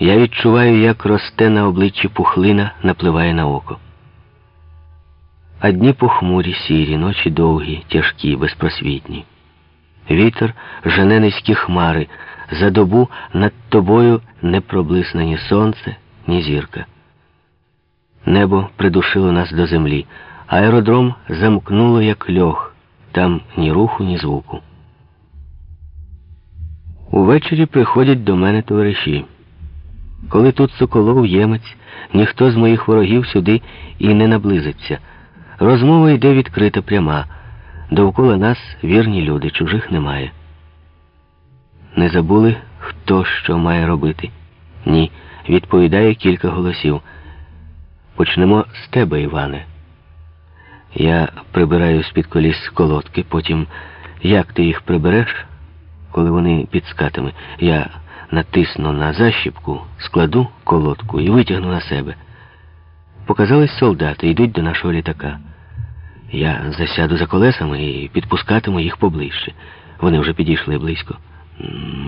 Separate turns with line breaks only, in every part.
Я відчуваю, як росте на обличчі пухлина, напливає на око. А дні похмурі, сірі, ночі довгі, тяжкі, безпросвітні. Вітер жене низькі хмари, за добу над тобою не проблисне ні сонце, ні зірка. Небо придушило нас до землі, аеродром замкнуло, як льох, там ні руху, ні звуку. Увечері приходять до мене товариші. Коли тут Соколов, ємець, ніхто з моїх ворогів сюди і не наблизиться. Розмова йде відкрита пряма. Довкола нас вірні люди, чужих немає. Не забули, хто що має робити? Ні, відповідає кілька голосів. Почнемо з тебе, Іване. Я прибираю з-під коліс колодки, потім як ти їх прибереш, коли вони під скатами, я натисну на защіпку, складу колодку і витягну на себе. Показались солдати, йдуть до нашого літака. Я засяду за колесами і підпускатиму їх поближче. Вони вже підійшли близько.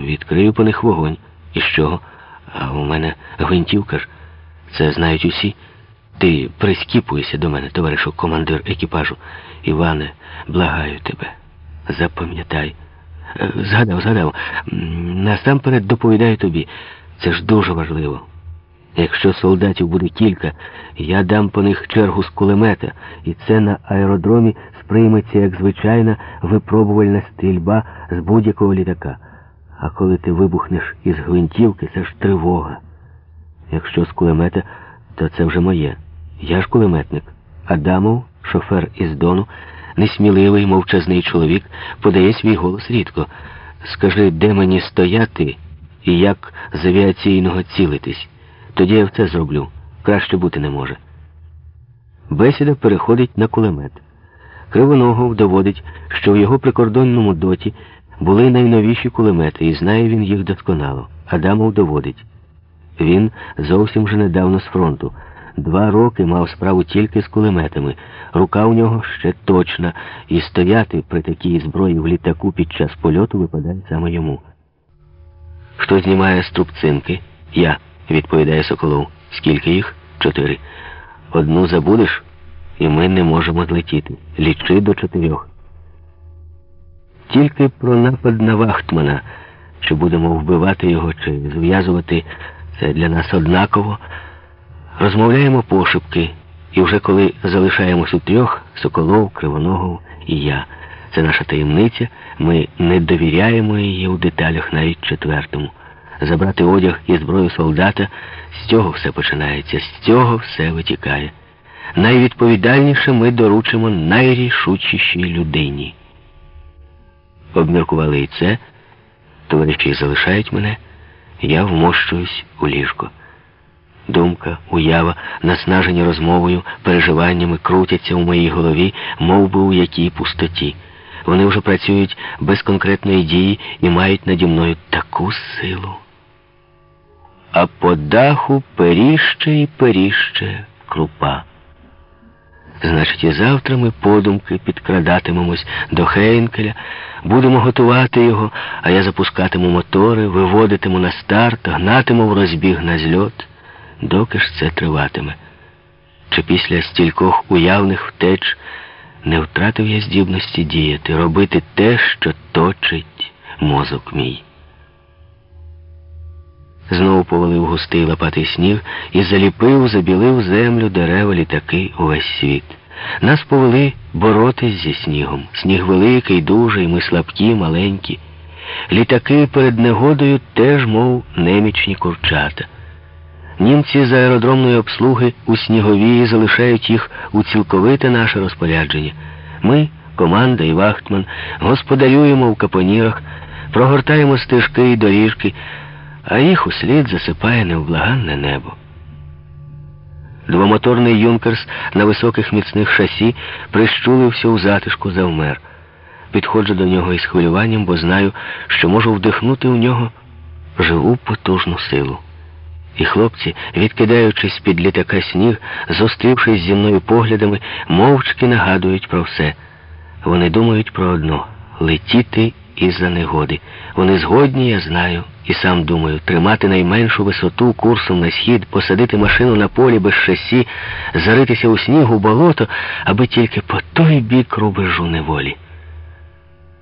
Відкрию по них вогонь. І що? А у мене гвинтівка ж. Це знають усі. Ти прискіпуєшся до мене, товаришу командир екіпажу. Іване, благаю тебе. Запам'ятай. Е, згадав, згадав. Насамперед доповідаю тобі. Це ж дуже важливо. Якщо солдатів буде кілька, я дам по них чергу з кулемета, і це на аеродромі сприйметься як звичайна випробувальна стрільба з будь-якого літака. А коли ти вибухнеш із гвинтівки, це ж тривога. Якщо з кулемета, то це вже моє. Я ж кулеметник. Адамов, шофер із Дону, несміливий, мовчазний чоловік, подає свій голос рідко. Скажи, де мені стояти і як з авіаційного цілитись. Тоді я це зроблю. Краще бути не може. Бесіда переходить на кулемет. Кривоногов доводить, що в його прикордонному доті були найновіші кулемети, і знає він їх досконало. Адамов доводить. Він зовсім вже недавно з фронту. Два роки мав справу тільки з кулеметами. Рука у нього ще точна, і стояти при такій зброї в літаку під час польоту випадає саме йому. Хто знімає струбцинки? Я відповідає Соколов. Скільки їх? Чотири. Одну забудеш, і ми не можемо злетіти. Лічи до чотирьох. Тільки про напад на Вахтмана, що будемо вбивати його чи зв'язувати, це для нас однаково. Розмовляємо пошепки, і вже коли залишаємось у трьох, Соколов, Кривоногов і я. Це наша таємниця, ми не довіряємо її у деталях навіть четвертому забрати одяг і зброю солдата, з цього все починається, з цього все витікає. Найвідповідальніше ми доручимо найрішучішій людині. Обміркували і це, товариші залишають мене, я вмощуюсь у ліжко. Думка, уява, наснажені розмовою, переживаннями крутяться у моїй голові, мов би у якій пустоті. Вони вже працюють без конкретної дії і мають наді мною таку силу а по даху періще і періще крупа. Значить, і завтра ми подумки підкрадатимемось до Хейнкеля, будемо готувати його, а я запускатиму мотори, виводитиму на старт, гнатиму в розбіг на зльот, доки ж це триватиме. Чи після стількох уявних втеч не втратив я здібності діяти, робити те, що точить мозок мій. Знову повалив густий лопатий сніг і заліпив, забілив землю, дерева, літаки, увесь світ. Нас повели боротись зі снігом. Сніг великий, дужий, ми слабкі, маленькі. Літаки перед негодою теж, мов немічні курчата. Німці з аеродромної обслуги у сніговій залишають їх у цілковите наше розпорядження. Ми, команда і Вахтман, господарюємо в капонірах, прогортаємо стежки і доріжки а їх услід засипає невблаганне небо. Двомоторний юнкерс на високих міцних шасі прищулився у затишку завмер. Підходжу до нього із хвилюванням, бо знаю, що можу вдихнути у нього живу потужну силу. І хлопці, відкидаючись під літака сніг, зустрівшись зі мною поглядами, мовчки нагадують про все. Вони думають про одно летіти із-за негоди. Вони згодні, я знаю, І сам думаю, тримати найменшу висоту курсом на схід, посадити машину на полі без шасі, заритися у снігу, болото, аби тільки по той бік рубежу неволі.